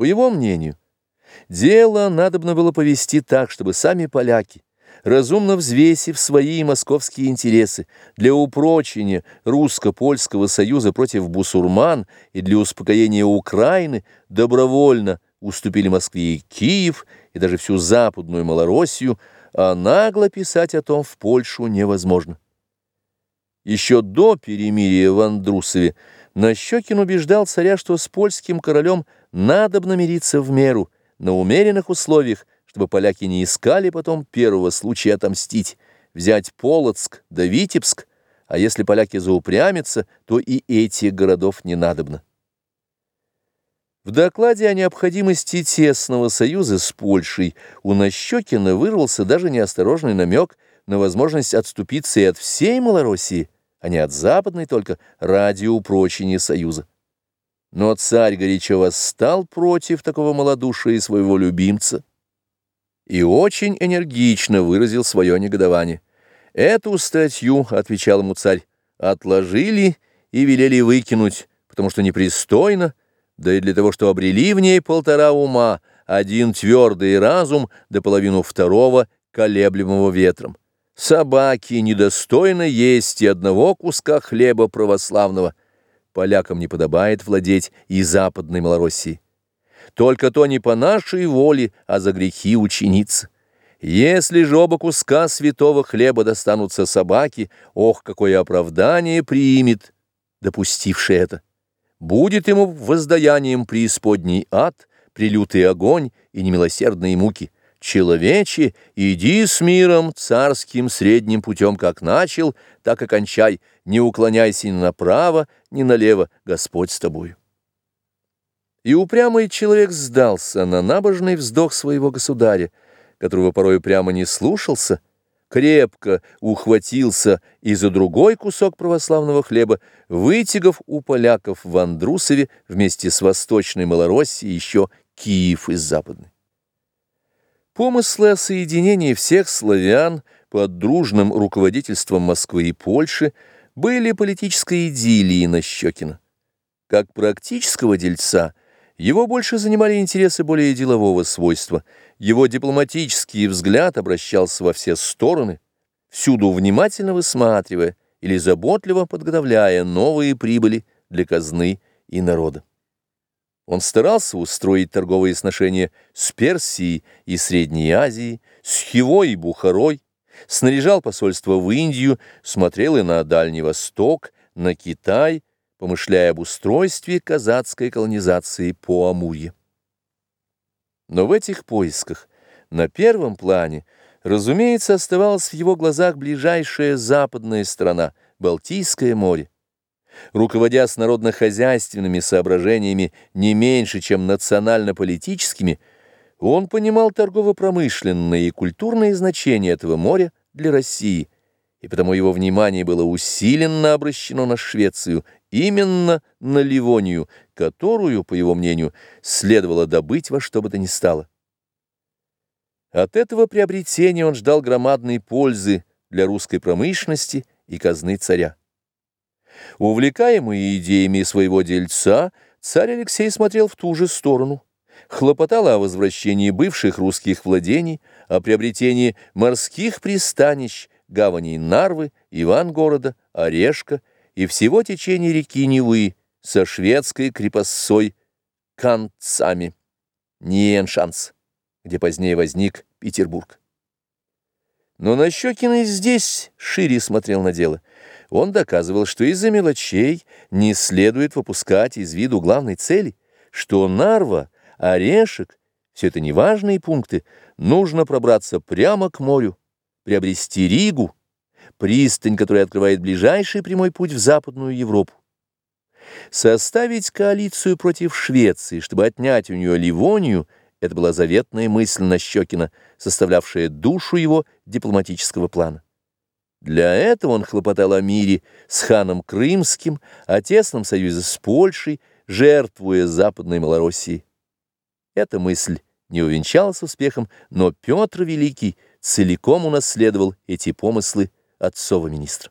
По его мнению, дело надобно было повести так, чтобы сами поляки, разумно взвесив свои московские интересы для упрочения русско-польского союза против бусурман и для успокоения Украины, добровольно уступили Москве и Киев, и даже всю западную Малороссию, а нагло писать о том в Польшу невозможно. Еще до перемирия в Андрусове Нащекин убеждал царя, что с польским королем надобно мириться в меру, на умеренных условиях, чтобы поляки не искали потом первого случая отомстить, взять Полоцк да Витебск, а если поляки заупрямятся, то и этих городов не надобно. В докладе о необходимости тесного союза с Польшей у Нащекина вырвался даже неосторожный намек на возможность отступиться и от всей Малороссии, а не от западной только, ради упрочения союза. Но царь горячо восстал против такого малодушия своего любимца и очень энергично выразил свое негодование. «Эту статью, — отвечал ему царь, — отложили и велели выкинуть, потому что непристойно, да и для того, что обрели в ней полтора ума, один твердый разум, до половину второго, колеблемого ветром. Собаки недостойно есть и одного куска хлеба православного. Полякам не подобает владеть и западной Малороссией. Только то не по нашей воле, а за грехи ученицы. Если же оба куска святого хлеба достанутся собаке, ох, какое оправдание примет, допустивший это будет ему воздаянием преисподней ад, прилютый огонь и немилосердные муки. Человече, иди с миром царским средним путем, как начал, так и кончай, не уклоняйся ни направо, ни налево, Господь с тобою. И упрямый человек сдался на набожный вздох своего государя, которого порой прямо не слушался, крепко ухватился и за другой кусок православного хлеба, вытягав у поляков в Андрусове вместе с Восточной Малороссией еще Киев из Западной. Помыслы о соединении всех славян под дружным руководительством Москвы и Польши были политической идиллией Нащекина. Как практического дельца – его больше занимали интересы более делового свойства. Его дипломатический взгляд обращался во все стороны, всюду внимательно высматривая или заботливо подготовляя новые прибыли для казны и народа. Он старался устроить торговые сношения с Персией и Средней Азией, с Хивой и Бухарой, снаряжал посольство в Индию, смотрел и на Дальний Восток, на Китай – помышляя об устройстве казацкой колонизации по Амурье. Но в этих поисках на первом плане, разумеется, оставалась в его глазах ближайшая западная страна, Балтийское море. Руководя с народно-хозяйственными соображениями не меньше, чем национально-политическими, он понимал торгово-промышленное и культурное значение этого моря для России – и потому его внимание было усиленно обращено на Швецию, именно на Ливонию, которую, по его мнению, следовало добыть во что бы то ни стало. От этого приобретения он ждал громадной пользы для русской промышленности и казны царя. Увлекаемый идеями своего дельца, царь Алексей смотрел в ту же сторону, хлопотал о возвращении бывших русских владений, о приобретении морских пристанищ, гаваней Нарвы, Ивангорода, Орешка и всего течения реки Невы со шведской крепостцой Канцами, Ниеншанс, где позднее возник Петербург. Но Нащекин и здесь шире смотрел на дело. Он доказывал, что из-за мелочей не следует выпускать из виду главной цели, что Нарва, Орешек — все это неважные пункты, нужно пробраться прямо к морю, приобрести Ригу, пристань, которая открывает ближайший прямой путь в Западную Европу. Составить коалицию против Швеции, чтобы отнять у нее Ливонию, это была заветная мысль Нащекина, составлявшая душу его дипломатического плана. Для этого он хлопотал о мире с ханом Крымским, о тесном союзе с Польшей, жертвуя Западной Малороссией. Эта мысль не увенчалась успехом, но Петр Великий целиком унаследовал эти помыслы отцова министра.